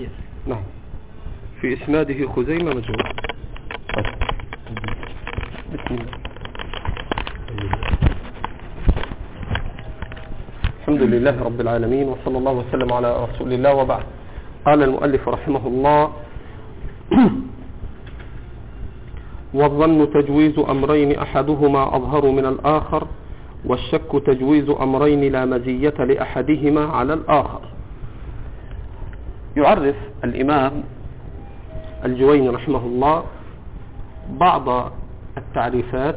الحديث. نعم. في إسناده خزيمة مجهول. بسم الله. الحمد لله رب العالمين وصلى الله وسلم على رسول الله وبعد. قال المؤلف رحمه الله والظن تجويز أمرين أحدهما أظهر من الآخر والشك تجويز أمرين لا مزية لأحدهما على الآخر. يعرف الإمام الجويني رحمه الله بعض التعريفات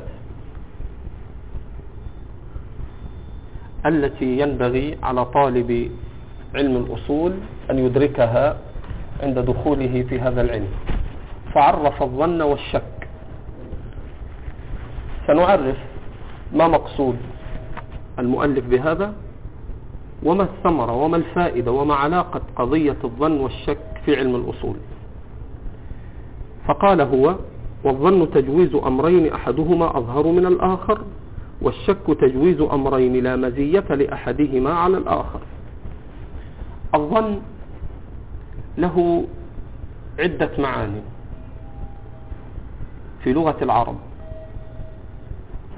التي ينبغي على طالب علم الأصول أن يدركها عند دخوله في هذا العلم. فعرف الظن والشك. سنعرف ما مقصود المؤلف بهذا؟ وما الثمرة وما الفائدة وما علاقة قضية الظن والشك في علم الأصول. فقال هو والظن تجويز أمرين أحدهما أظهر من الآخر والشك تجويز أمرين لا مزية لأحدهما على الآخر. الظن له عدة معاني في لغة العرب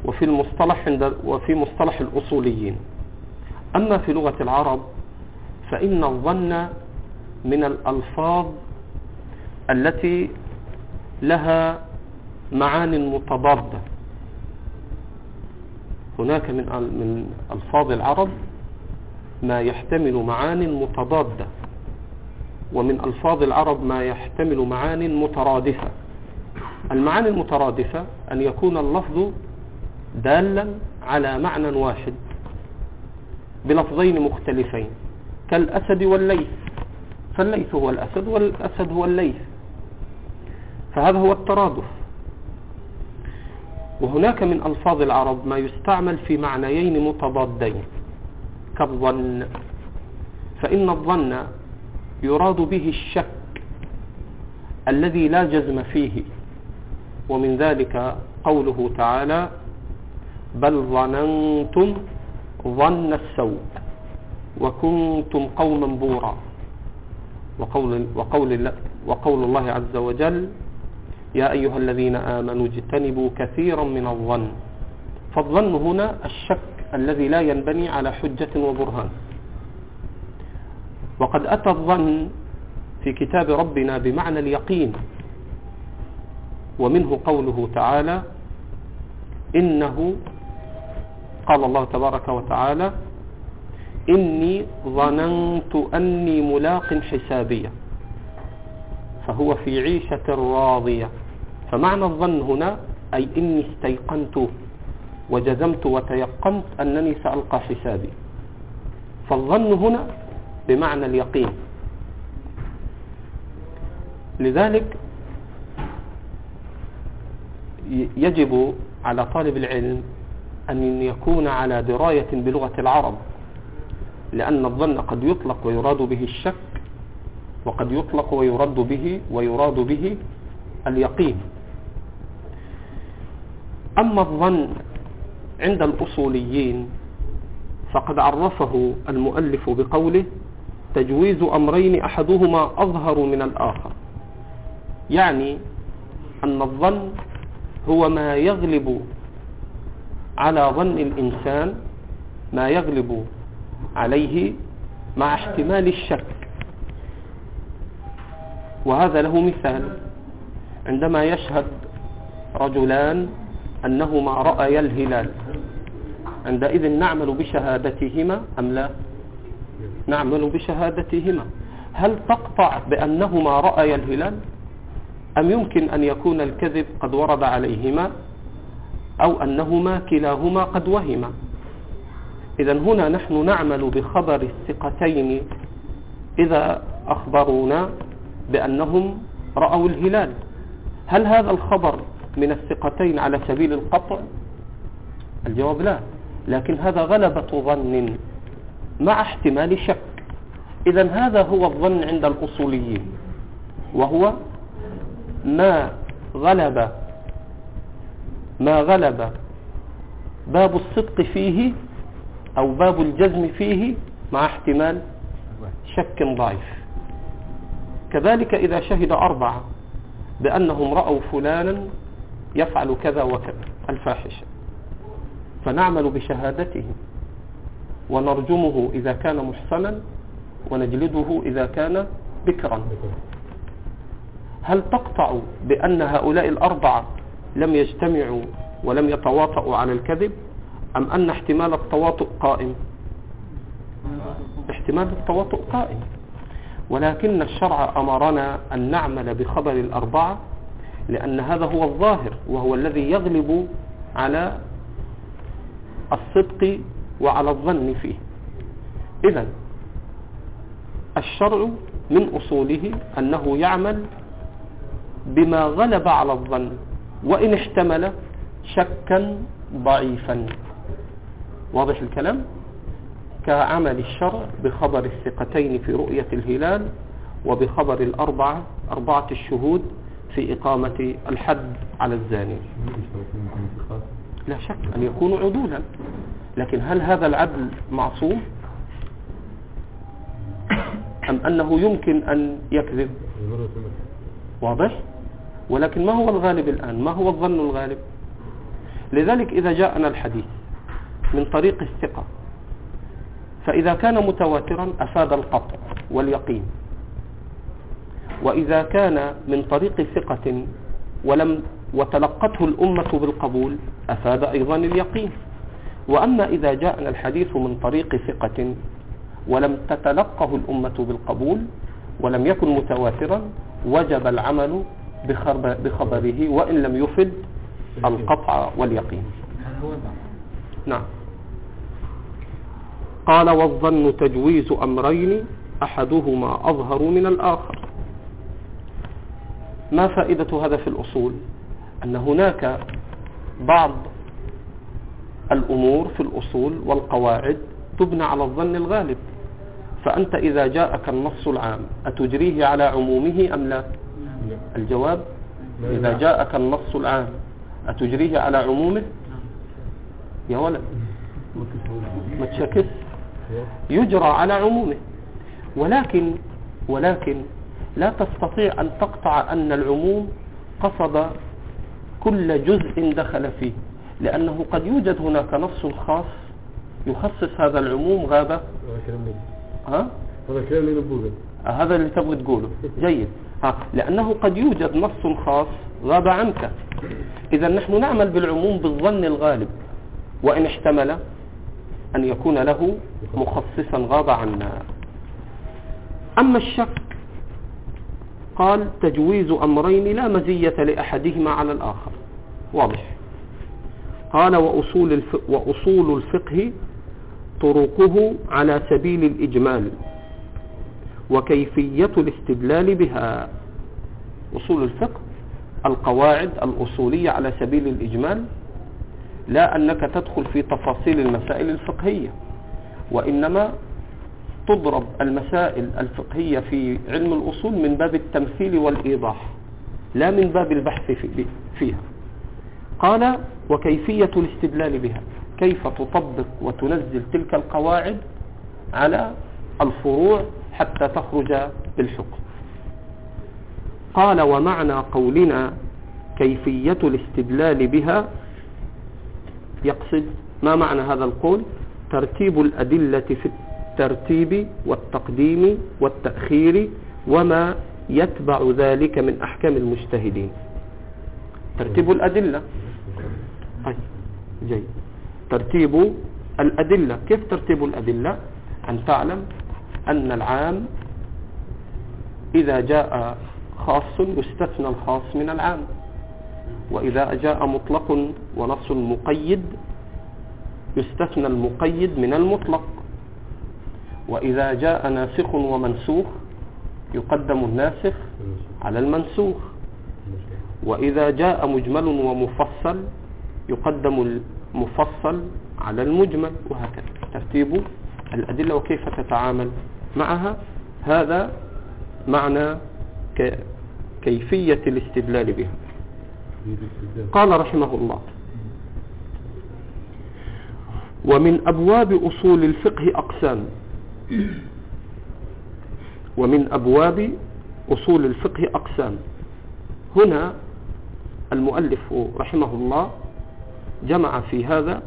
وفي المصطلح عند وفي مصطلح الأصوليين. أما في لغة العرب فإن الظن من الألفاظ التي لها معان متضادة. هناك من من ألفاظ العرب ما يحتمل معان متضادة ومن ألفاظ العرب ما يحتمل معان مترادفة. المعاني المترادفة أن يكون اللفظ دالا على معنى واحد. بلفظين مختلفين كالأسد والليث فالليث هو الأسد والأسد هو الليث. فهذا هو الترادف. وهناك من ألفاظ العرب ما يستعمل في معنيين متضادين كالظن. فإن الظن يراد به الشك الذي لا جزم فيه ومن ذلك قوله تعالى بل ظننتم ظن السوء وكنتم قوما بورا. وقول, وقول, وقول الله عز وجل يا أيها الذين آمنوا اجتنبوا كثيرا من الظن. فالظن هنا الشك الذي لا ينبني على حجة وبرهان. وقد أتى الظن في كتاب ربنا بمعنى اليقين. ومنه قوله تعالى إنه قال الله تبارك وتعالى إني ظننت أني ملاق حسابية فهو في عيشة راضية. فمعنى الظن هنا أي إني استيقنت وجزمت وتيقنت أنني سألقى حسابي. فالظن هنا بمعنى اليقين. لذلك يجب على طالب العلم أن يكون على دراية بلغة العرب لأن الظن قد يطلق ويراد به الشك وقد يطلق ويرد به ويراد به اليقين. أما الظن عند الأصوليين فقد عرفه المؤلف بقوله تجويز أمرين أحدهما أظهر من الآخر. يعني أن الظن هو ما يغلب على ظن الإنسان ما يغلب عليه مع احتمال الشك. وهذا له مثال. عندما يشهد رجلان أنهما رأيا الهلال عندئذ نعمل بشهادتهما أم لا؟ نعمل بشهادتهما. هل تقطع بأنهما رأيا الهلال؟ أم يمكن أن يكون الكذب قد ورد عليهما؟ أو أنهما كلاهما قد وهما. إذا هنا نحن نعمل بخبر الثقتين إذا أخبرونا بأنهم رأوا الهلال. هل هذا الخبر من الثقتين على سبيل القطع؟ الجواب لا. لكن هذا غلبة ظن مع احتمال شك. إذا هذا هو الظن عند الأصوليين وهو ما غلب ما غلب باب الصدق فيه أو باب الجزم فيه مع احتمال شك ضعيف. كذلك إذا شهد أربعة بأنهم رأوا فلانا يفعل كذا وكذا الفاحشة. فنعمل بشهادته ونرجمه إذا كان محصنا ونجلده إذا كان بكرا. هل تقطع بأن هؤلاء الأربعة لم يجتمعوا ولم يتواطؤوا على الكذب أم أن احتمال التواطؤ قائم؟ احتمال التواطؤ قائم. ولكن الشرع أمرنا أن نعمل بخبر الأربعة لأن هذا هو الظاهر وهو الذي يغلب على الصدق وعلى الظن فيه. إذا الشرع من أصوله أنه يعمل بما غلب على الظن. وإن احتمل شكا ضعيفا. واضح الكلام؟ كعمل الشرع بخبر الثقتين في رؤية الهلال وبخبر الأربعة أربعة الشهود في إقامة الحد على الزاني. لا شك أن يكونوا عدولا. لكن هل هذا العدل معصوم؟ أم أنه يمكن أن يكذب؟ واضح؟ ولكن ما هو الغالب الآن؟ ما هو الظن الغالب؟ لذلك إذا جاءنا الحديث من طريق الثقة فإذا كان متواترا أفاد القطع واليقين. وإذا كان من طريق ثقة ولم وتلقته الأمة بالقبول أفاد أيضا اليقين. وأما إذا جاءنا الحديث من طريق ثقة ولم تتلقه الأمة بالقبول ولم يكن متواترا وجب العمل بخبره وإن لم يفد القطع واليقين. نعم. قال والظن تجويز أمرين أحدهما أظهر من الآخر. ما فائدة هذا في الأصول؟ أن هناك بعض الأمور في الأصول والقواعد تبنى على الظن الغالب. فأنت إذا جاءك النص العام أتجريه على عمومه أم لا؟ الجواب إذا جاءك النص العام أتجريه على عمومه؟ يا ولد. ما تشكس يجرى على عمومه. ولكن ولكن لا تستطيع أن تقطع أن العموم قصد كل جزء دخل فيه لأنه قد يوجد هناك نص خاص يخصص هذا العموم. غابة؟ هذا كلام اللي نقوله هذا اللي تبغي تقوله. جيد. لأنه قد يوجد نص خاص غاب عنك. إذا نحن نعمل بالعموم بالظن الغالب وإن احتمل أن يكون له مخصصا غاب عنا. أما الشك قال تجويز أمرين لا مزية لأحدهما على الآخر. واضح. قال. وأصول الفقه طرقه على سبيل الإجمال. وكيفية الاستدلال بها. أصول الفقه القواعد الأصولية على سبيل الإجمال لا أنك تدخل في تفاصيل المسائل الفقهية وإنما تضرب المسائل الفقهية في علم الأصول من باب التمثيل والإيضاح لا من باب البحث فيها. قال وكيفية الاستدلال بها. كيف تطبق وتنزل تلك القواعد على الفروع حتى تخرج بالحكم. قال ومعنى قولنا كيفية الاستدلال بها يقصد ما معنى هذا القول؟ ترتيب الأدلة في الترتيب والتقديم والتأخير وما يتبع ذلك من أحكام المجتهدين. ترتيب الأدلة. طيب جيد. ترتيب الأدلة. كيف ترتيب الأدلة؟ أن تعلم أن العام إذا جاء خاص يستثنى الخاص من العام. وإذا جاء مطلق ونص مقيد يستثنى المقيد من المطلق. وإذا جاء ناسخ ومنسوخ يقدم الناسخ على المنسوخ. وإذا جاء مجمل ومفصل يقدم المفصل على المجمل. وهكذا. ترتيب الأدلة وكيف تتعامل معها هذا معنى كيفية الاستدلال بها. قال رحمه الله ومن أبواب أصول الفقه أقسام. ومن أبواب أصول الفقه أقسام. هنا المؤلف رحمه الله جمع في هذا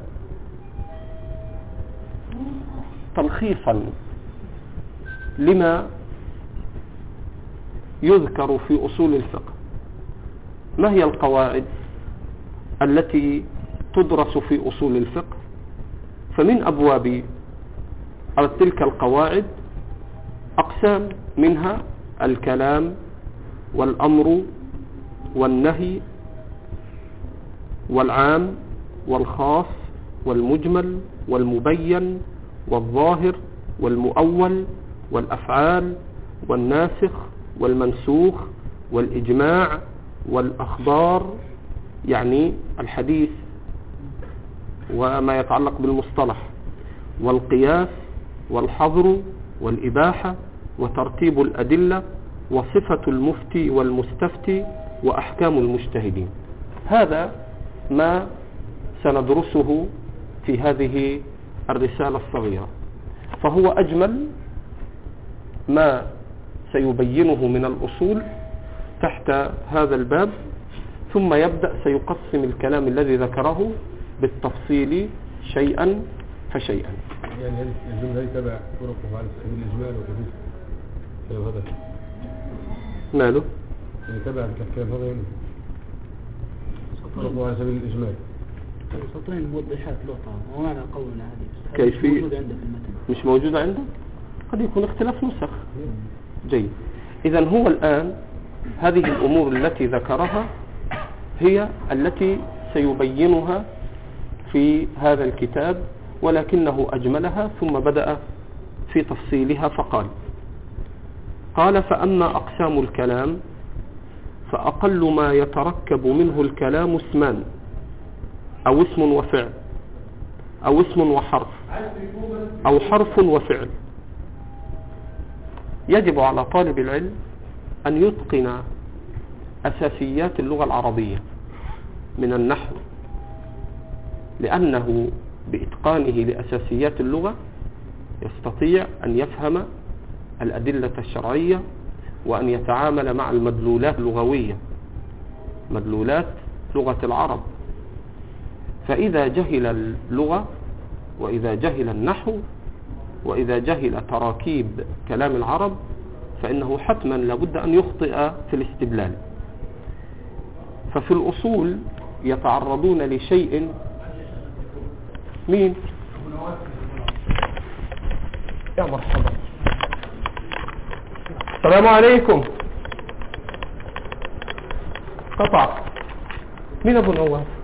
تلخيصا لما يذكر في أصول الفقه. ما هي القواعد التي تدرس في أصول الفقه؟ فمن أبواب تلك القواعد أقسام منها الكلام والأمر والنهي والعام والخاص والمجمل والمبين والظاهر والمؤول والأفعال والناسخ والمنسوخ والإجماع والأخبار يعني الحديث وما يتعلق بالمصطلح والقياس والحظر والإباحة وترتيب الأدلة وصفة المفتي والمستفتي وأحكام المجتهدين. هذا ما سندرسه في هذه الرسالة الصغيرة. فهو أجمل ما سيبينه من الأصول تحت هذا الباب ثم يبدأ سيقسم الكلام الذي ذكره بالتفصيل شيئا فشيئا. يعني هل الجملة تبع طرقه على سبيل الإجمال وكذلك؟ هذا؟ ماله؟ يعني تبع الكلام هذا يعني؟ طرقه على سبيل الإجمال. سطرين موضحات لقطة ومعنى قولنا هذه؟ كيفية؟ موجود عنده في المتن. مش موجودة عنده قد يكون اختلاف نسخ. جيد. إذا هو الآن هذه الأمور التي ذكرها هي التي سيبينها في هذا الكتاب ولكنه أجملها ثم بدأ في تفصيلها فقال قال فأما أقسام الكلام فأقل ما يتركب منه الكلام اسمان أو اسم وفعل أو اسم وحرف أو حرف وفعل. يجب على طالب العلم أن يتقن أساسيات اللغة العربية من النحو لأنه بإتقانه لأساسيات اللغة يستطيع أن يفهم الأدلة الشرعية وأن يتعامل مع المدلولات اللغوية مدلولات لغة العرب. فإذا جهل اللغة وإذا جهل النحو وإذا جهل تراكيب كلام العرب فإنه حتما لابد أن يخطئ في الاستدلال. ففي الأصول يتعرضون لشيء مين؟ يا مرحبا. السلام عليكم. قطع. مين أبو نواف؟